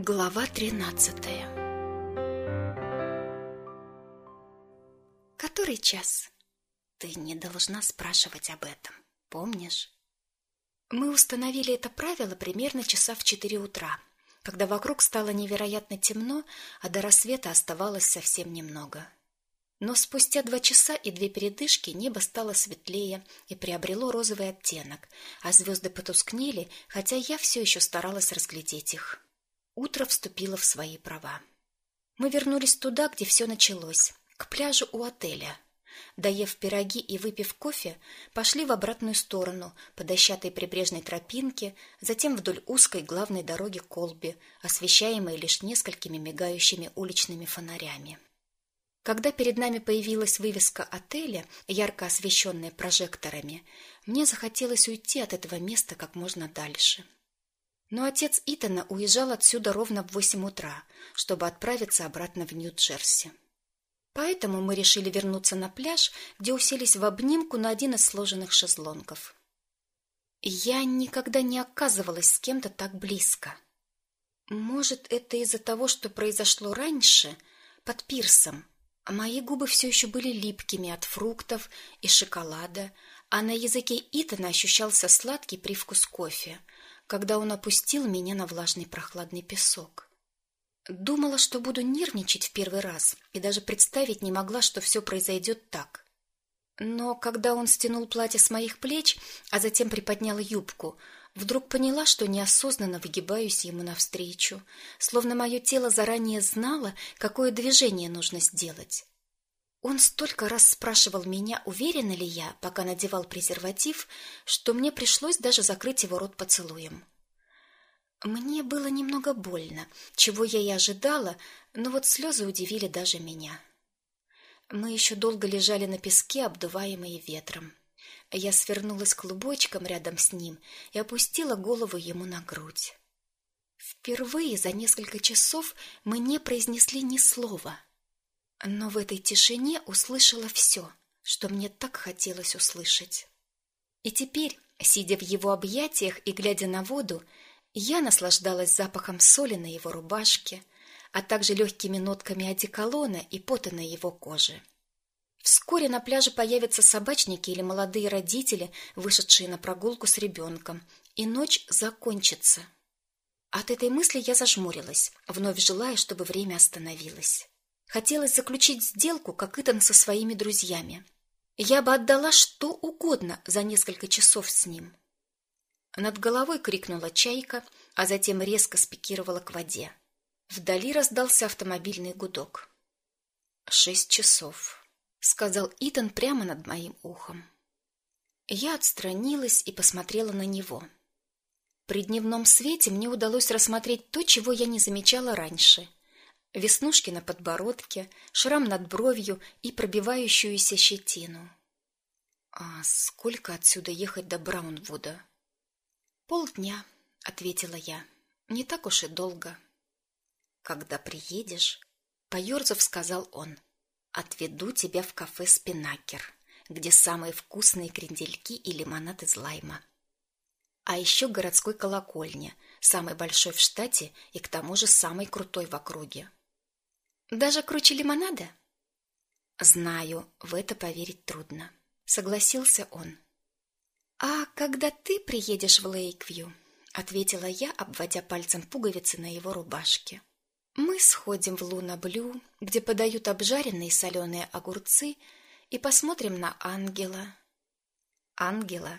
Глава тринадцатая Который час? Ты не должна спрашивать об этом, помнишь? Мы установили это правило примерно часа в четыре утра, когда вокруг стало невероятно темно, а до рассвета оставалось совсем немного. Но спустя два часа и две передышки небо стало светлее и приобрело розовый оттенок, а звезды потускнели, хотя я все еще старалась разглядеть их. Утро вступило в свои права. Мы вернулись туда, где все началось, к пляжу у отеля. Доев пироги и выпив кофе, пошли в обратную сторону, по дощатой прибрежной тропинке, затем вдоль узкой главной дороги Колби, освещаемой лишь несколькими мигающими уличными фонарями. Когда перед нами появилась вывеска отеля, ярко освещенная прожекторами, мне захотелось уйти от этого места как можно дальше. — но отец Итана уезжал отсюда ровно в восемь утра, чтобы отправиться обратно в Нью-Джерси. Поэтому мы решили вернуться на пляж, где уселись в обнимку на один из сложенных шезлонгов. Я никогда не оказывалась с кем-то так близко. Может, это из-за того, что произошло раньше, под пирсом, а мои губы все еще были липкими от фруктов и шоколада, а на языке Итана ощущался сладкий привкус кофе — когда он опустил меня на влажный прохладный песок. Думала, что буду нервничать в первый раз, и даже представить не могла, что все произойдет так. Но когда он стянул платье с моих плеч, а затем приподнял юбку, вдруг поняла, что неосознанно выгибаюсь ему навстречу, словно мое тело заранее знало, какое движение нужно сделать. Он столько раз спрашивал меня, уверена ли я, пока надевал презерватив, что мне пришлось даже закрыть его рот поцелуем. Мне было немного больно, чего я и ожидала, но вот слезы удивили даже меня. Мы еще долго лежали на песке, обдуваемые ветром. Я свернулась клубочком рядом с ним и опустила голову ему на грудь. Впервые за несколько часов мы не произнесли ни слова — но в этой тишине услышала все, что мне так хотелось услышать. И теперь, сидя в его объятиях и глядя на воду, я наслаждалась запахом соли на его рубашке, а также легкими нотками одеколона и пота на его коже. Вскоре на пляже появятся собачники или молодые родители, вышедшие на прогулку с ребенком, и ночь закончится. От этой мысли я зажмурилась, вновь желая, чтобы время остановилось. Хотелось заключить сделку, как Итан со своими друзьями. Я бы отдала что угодно за несколько часов с ним. Над головой крикнула чайка, а затем резко спикировала к воде. Вдали раздался автомобильный гудок. «Шесть часов», — сказал Итан прямо над моим ухом. Я отстранилась и посмотрела на него. При дневном свете мне удалось рассмотреть то, чего я не замечала раньше — веснушки на подбородке, шрам над бровью и пробивающуюся щетину. А сколько отсюда ехать до Браунвуда? Полдня, ответила я. Не так уж и долго. Когда приедешь, поерзав, сказал он, отведу тебя в кафе Спинакер, где самые вкусные крендельки и лимонад из лайма. А еще городской колокольня, самый большой в штате и к тому же самый крутой в округе. Даже круче лимонада? Знаю, в это поверить трудно, согласился он. А когда ты приедешь в Лейквью, ответила я, обводя пальцем пуговицы на его рубашке. Мы сходим в Луна-Блю, где подают обжаренные соленые огурцы, и посмотрим на ангела. Ангела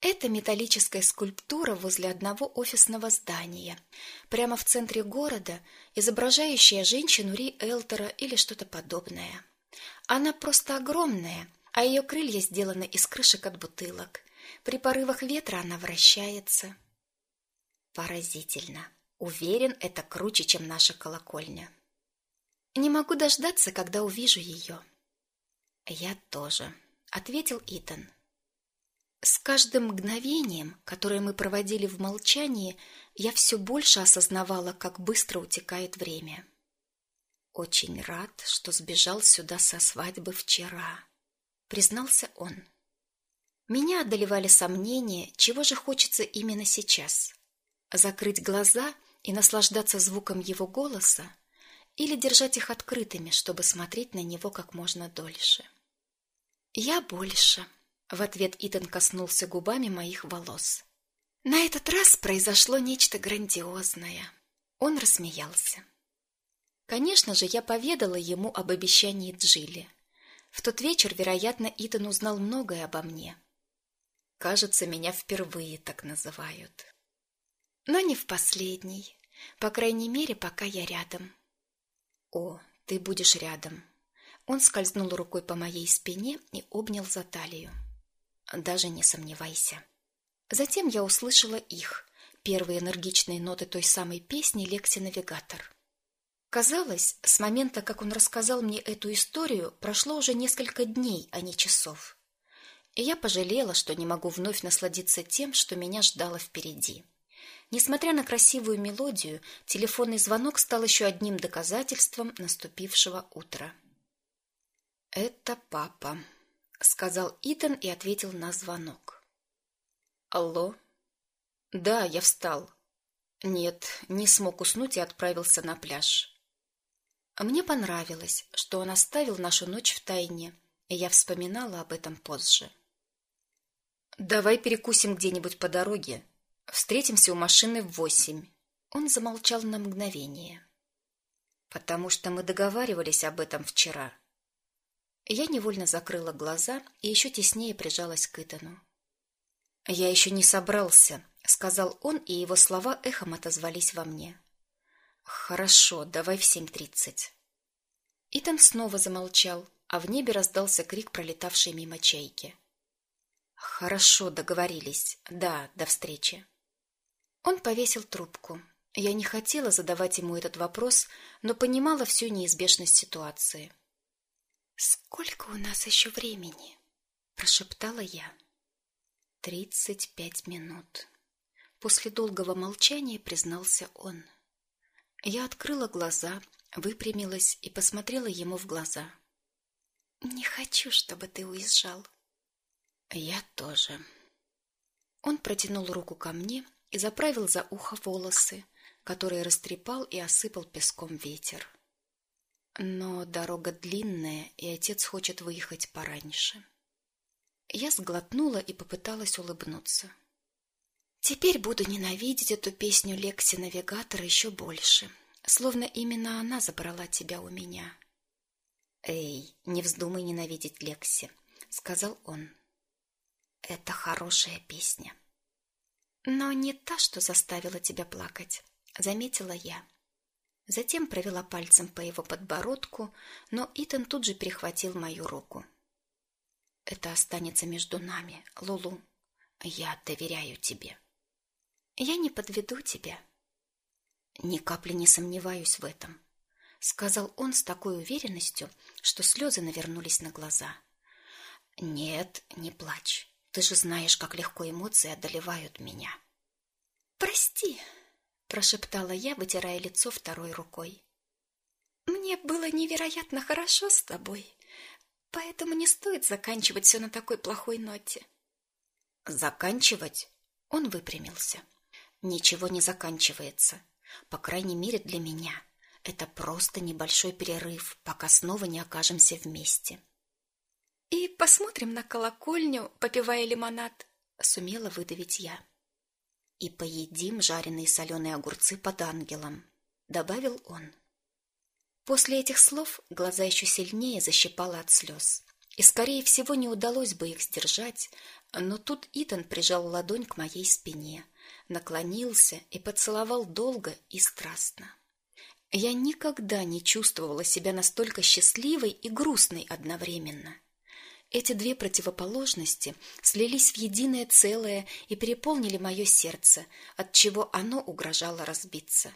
это металлическая скульптура возле одного офисного здания, прямо в центре города, изображающая женщину риэлтора или что-то подобное. Она просто огромная, а ее крылья сделаны из крышек от бутылок. При порывах ветра она вращается. Поразительно. Уверен, это круче, чем наша колокольня. Не могу дождаться, когда увижу ее. Я тоже, ответил Итан. С каждым мгновением, которое мы проводили в молчании, я все больше осознавала, как быстро утекает время. Очень рад, что сбежал сюда со свадьбы вчера, признался он. Меня одолевали сомнения, чего же хочется именно сейчас. Закрыть глаза и наслаждаться звуком его голоса, или держать их открытыми, чтобы смотреть на него как можно дольше. «Я больше», — в ответ Итан коснулся губами моих волос. На этот раз произошло нечто грандиозное. Он рассмеялся. Конечно же, я поведала ему об обещании Джилли. В тот вечер, вероятно, Итан узнал многое обо мне. Кажется, меня впервые так называют. Но не в последний. По крайней мере, пока я рядом. О, ты будешь рядом. Он скользнул рукой по моей спине и обнял за талию. Даже не сомневайся. Затем я услышала их, первые энергичные ноты той самой песни «Лекси-навигатор». Казалось, с момента, как он рассказал мне эту историю, прошло уже несколько дней, а не часов. И я пожалела, что не могу вновь насладиться тем, что меня ждало впереди. Несмотря на красивую мелодию, телефонный звонок стал еще одним доказательством наступившего утра. «Это папа», — сказал Итан и ответил на звонок. «Алло?» «Да, я встал». «Нет, не смог уснуть и отправился на пляж». Мне понравилось, что он оставил нашу ночь в тайне, и я вспоминала об этом позже. «Давай перекусим где-нибудь по дороге», Встретимся у машины в восемь. Он замолчал на мгновение. Потому что мы договаривались об этом вчера. Я невольно закрыла глаза и еще теснее прижалась к Итану. Я еще не собрался, сказал он, и его слова эхом отозвались во мне. Хорошо, давай в семь тридцать. Итан снова замолчал, а в небе раздался крик пролетавшей мимо чайки. Хорошо, договорились. Да, до встречи. Он повесил трубку. Я не хотела задавать ему этот вопрос, но понимала всю неизбежность ситуации. «Сколько у нас еще времени?» – прошептала я. «Тридцать пять минут». После долгого молчания признался он. Я открыла глаза, выпрямилась и посмотрела ему в глаза. «Не хочу, чтобы ты уезжал». «Я тоже». Он протянул руку ко мне, и заправил за ухо волосы, которые растрепал и осыпал песком ветер. Но дорога длинная, и отец хочет выехать пораньше. Я сглотнула и попыталась улыбнуться. Теперь буду ненавидеть эту песню Лекси Навигатора еще больше, словно именно она забрала тебя у меня. Эй, не вздумай ненавидеть Лекси, сказал он. Это хорошая песня. Но не та, что заставила тебя плакать, заметила я. Затем провела пальцем по его подбородку, но Итан тут же перехватил мою руку. Это останется между нами, Лулу. Я доверяю тебе. Я не подведу тебя. Ни капли не сомневаюсь в этом, сказал он с такой уверенностью, что слезы навернулись на глаза. Нет, не плачь. Ты же знаешь, как легко эмоции одолевают меня. Прости, прошептала я, вытирая лицо второй рукой. Мне было невероятно хорошо с тобой, поэтому не стоит заканчивать все на такой плохой ноте. Заканчивать? Он выпрямился. Ничего не заканчивается, по крайней мере для меня. Это просто небольшой перерыв, пока снова не окажемся вместе. И посмотрим на колокольню, попивая лимонад, сумела выдавить я. И поедим жареные соленые огурцы под ангелом, добавил он. После этих слов глаза еще сильнее защипало от слез. И скорее всего не удалось бы их сдержать, но тут Итан прижал ладонь к моей спине, наклонился и поцеловал долго и страстно. Я никогда не чувствовала себя настолько счастливой и грустной одновременно. Эти две противоположности слились в единое целое и переполнили мое сердце, от чего оно угрожало разбиться.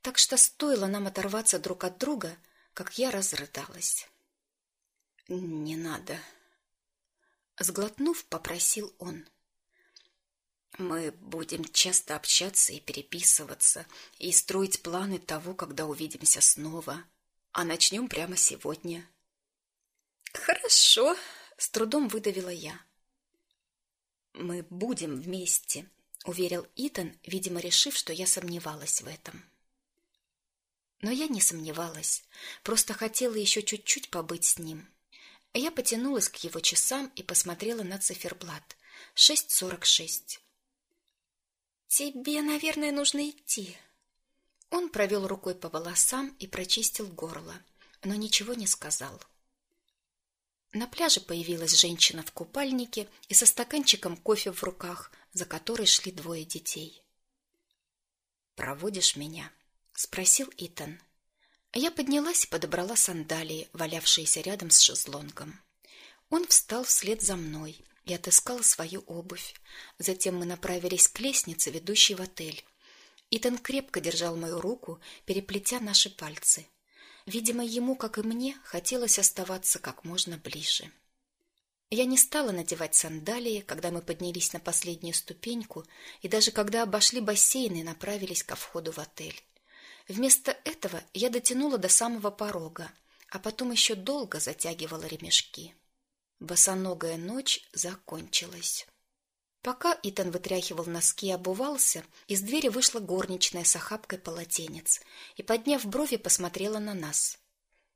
Так что стоило нам оторваться друг от друга, как я разрыдалась. Не надо, сглотнув, попросил он. Мы будем часто общаться и переписываться, и строить планы того, когда увидимся снова. А начнем прямо сегодня. Хорошо, с трудом выдавила я. Мы будем вместе, — уверил Итан, видимо, решив, что я сомневалась в этом. Но я не сомневалась, просто хотела еще чуть-чуть побыть с ним. Я потянулась к его часам и посмотрела на циферблат. Шесть сорок шесть. «Тебе, наверное, нужно идти». Он провел рукой по волосам и прочистил горло, но ничего не сказал. На пляже появилась женщина в купальнике и со стаканчиком кофе в руках, за которой шли двое детей. «Проводишь меня?» — спросил Итан. Я поднялась и подобрала сандалии, валявшиеся рядом с шезлонгом. Он встал вслед за мной и отыскал свою обувь. Затем мы направились к лестнице, ведущей в отель. Итан крепко держал мою руку, переплетя наши пальцы. Видимо, ему, как и мне, хотелось оставаться как можно ближе. Я не стала надевать сандалии, когда мы поднялись на последнюю ступеньку, и даже когда обошли бассейн и направились ко входу в отель. Вместо этого я дотянула до самого порога, а потом еще долго затягивала ремешки. Босоногая ночь закончилась. Пока Итан вытряхивал носки и обувался, из двери вышла горничная с охапкой полотенец и, подняв брови, посмотрела на нас.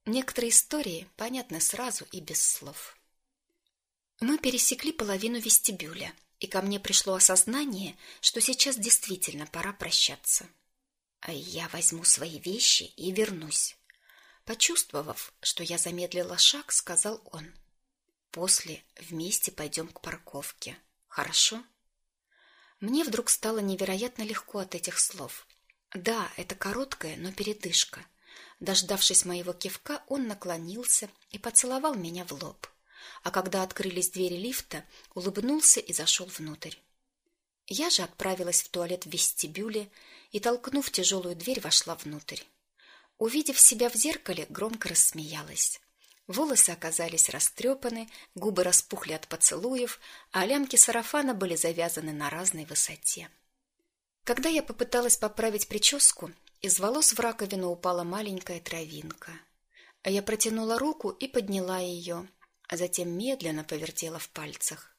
Некоторые истории понятны сразу и без слов. Мы пересекли половину вестибюля, и ко мне пришло осознание, что сейчас действительно пора прощаться. А я возьму свои вещи и вернусь. Почувствовав, что я замедлила шаг, сказал он. После вместе пойдем к парковке. Хорошо? Мне вдруг стало невероятно легко от этих слов. Да, это короткая, но передышка. Дождавшись моего кивка, он наклонился и поцеловал меня в лоб. А когда открылись двери лифта, улыбнулся и зашел внутрь. Я же отправилась в туалет в вестибюле и, толкнув тяжелую дверь, вошла внутрь. Увидев себя в зеркале, громко рассмеялась. Волосы оказались растрепаны, губы распухли от поцелуев, а лямки сарафана были завязаны на разной высоте. Когда я попыталась поправить прическу, из волос в раковину упала маленькая травинка. А я протянула руку и подняла ее, а затем медленно повертела в пальцах.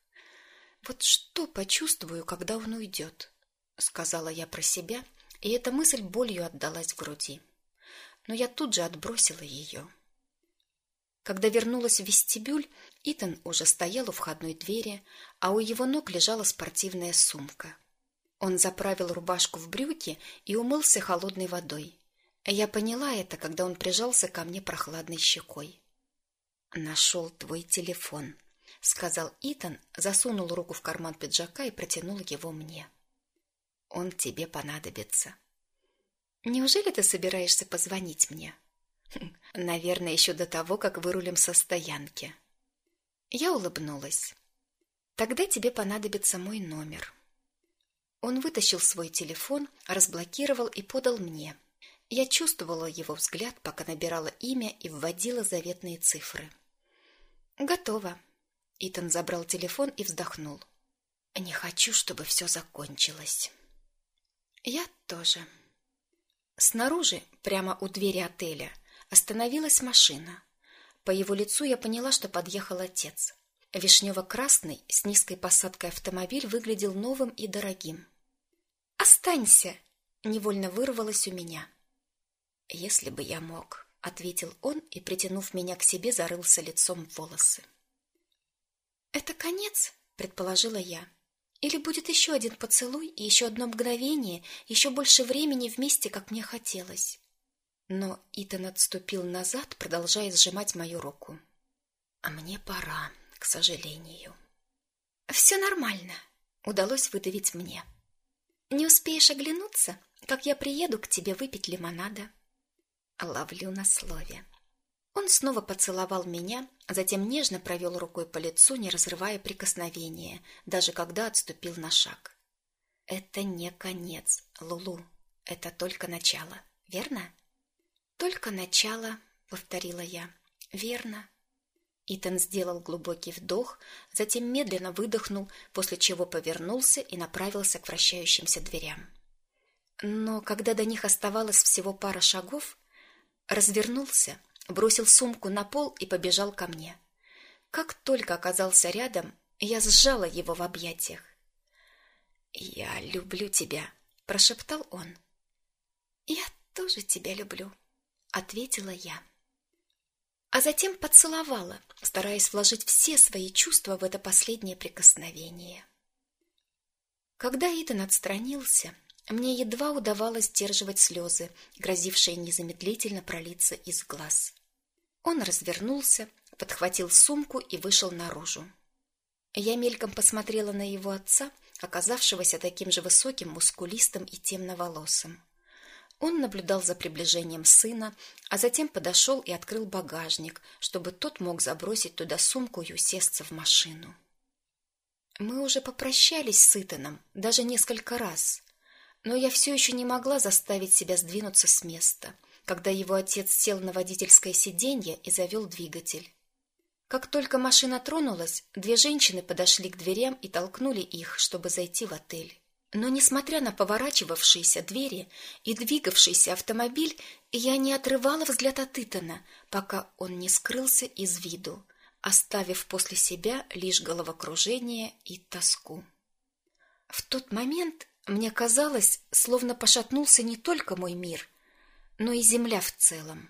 Вот что почувствую, когда он уйдет, сказала я про себя, и эта мысль болью отдалась в груди. Но я тут же отбросила ее. Когда вернулась в вестибюль, Итан уже стоял у входной двери, а у его ног лежала спортивная сумка. Он заправил рубашку в брюки и умылся холодной водой. Я поняла это, когда он прижался ко мне прохладной щекой. «Нашел твой телефон», — сказал Итан, засунул руку в карман пиджака и протянул его мне. «Он тебе понадобится». «Неужели ты собираешься позвонить мне?» Наверное, еще до того, как вырулим со стоянки. Я улыбнулась. Тогда тебе понадобится мой номер. Он вытащил свой телефон, разблокировал и подал мне. Я чувствовала его взгляд, пока набирала имя и вводила заветные цифры. Готово. Итан забрал телефон и вздохнул. Не хочу, чтобы все закончилось. Я тоже. Снаружи, прямо у двери отеля, Остановилась машина. По его лицу я поняла, что подъехал отец. Вишнево-красный с низкой посадкой автомобиль выглядел новым и дорогим. «Останься!» — невольно вырвалось у меня. «Если бы я мог», — ответил он и, притянув меня к себе, зарылся лицом в волосы. «Это конец?» — предположила я. «Или будет еще один поцелуй и еще одно мгновение, еще больше времени вместе, как мне хотелось?» Но Итан отступил назад, продолжая сжимать мою руку. А мне пора, к сожалению. «Все нормально, удалось выдавить мне. Не успеешь оглянуться, как я приеду к тебе выпить лимонада. Ловлю на слове. Он снова поцеловал меня, затем нежно провел рукой по лицу, не разрывая прикосновения, даже когда отступил на шаг. Это не конец, Лулу. Это только начало, верно? Только начало, повторила я. Верно. Итан сделал глубокий вдох, затем медленно выдохнул, после чего повернулся и направился к вращающимся дверям. Но когда до них оставалось всего пара шагов, развернулся, бросил сумку на пол и побежал ко мне. Как только оказался рядом, я сжала его в объятиях. «Я люблю тебя», — прошептал он. «Я тоже тебя люблю», — ответила я. А затем поцеловала, стараясь вложить все свои чувства в это последнее прикосновение. Когда Итан отстранился, мне едва удавалось сдерживать слезы, грозившие незамедлительно пролиться из глаз. Он развернулся, подхватил сумку и вышел наружу. Я мельком посмотрела на его отца, оказавшегося таким же высоким, мускулистым и темноволосым. Он наблюдал за приближением сына, а затем подошел и открыл багажник, чтобы тот мог забросить туда сумку и усесться в машину. Мы уже попрощались с Итаном, даже несколько раз, но я все еще не могла заставить себя сдвинуться с места, когда его отец сел на водительское сиденье и завел двигатель. Как только машина тронулась, две женщины подошли к дверям и толкнули их, чтобы зайти в отель. Но, несмотря на поворачивавшиеся двери и двигавшийся автомобиль, я не отрывала взгляд от Итана, пока он не скрылся из виду, оставив после себя лишь головокружение и тоску. В тот момент мне казалось, словно пошатнулся не только мой мир, но и земля в целом.